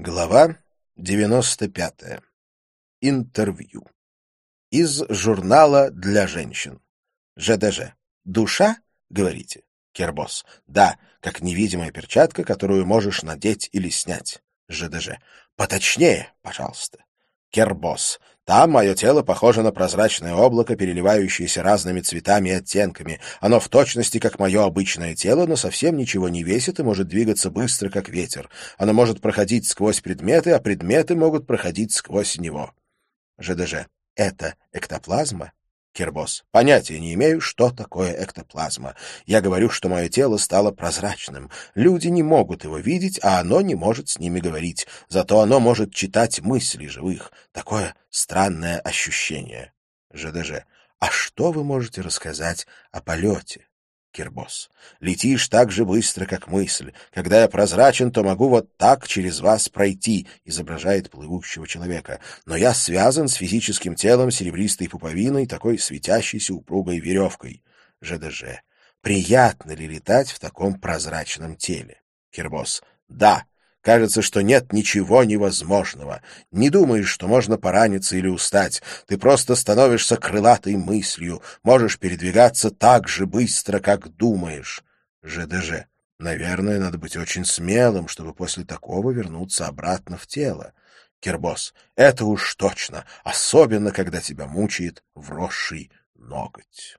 Глава 95. Интервью. Из журнала для женщин. ЖДЖ. Душа, говорите? Кербос. Да, как невидимая перчатка, которую можешь надеть или снять. ЖДЖ. Поточнее, пожалуйста. Кербос. Там мое тело похоже на прозрачное облако, переливающееся разными цветами и оттенками. Оно в точности, как мое обычное тело, но совсем ничего не весит и может двигаться быстро, как ветер. Оно может проходить сквозь предметы, а предметы могут проходить сквозь него. ЖДЖ. Это эктоплазма? Кербос. Понятия не имею, что такое эктоплазма. Я говорю, что мое тело стало прозрачным. Люди не могут его видеть, а оно не может с ними говорить. Зато оно может читать мысли живых. Такое странное ощущение. ЖДЖ. А что вы можете рассказать о полете? Кирбос. Летишь так же быстро, как мысль. Когда я прозрачен, то могу вот так через вас пройти, изображает плывущего человека. Но я связан с физическим телом серебристой пуповиной, такой светящейся упругой веревкой. ЖДЖ. Приятно ли летать в таком прозрачном теле? Кирбос. Да. Кажется, что нет ничего невозможного. Не думаешь, что можно пораниться или устать. Ты просто становишься крылатой мыслью, можешь передвигаться так же быстро, как думаешь. ЖДЖ. Наверное, надо быть очень смелым, чтобы после такого вернуться обратно в тело. Кербос. Это уж точно, особенно, когда тебя мучает вросший ноготь.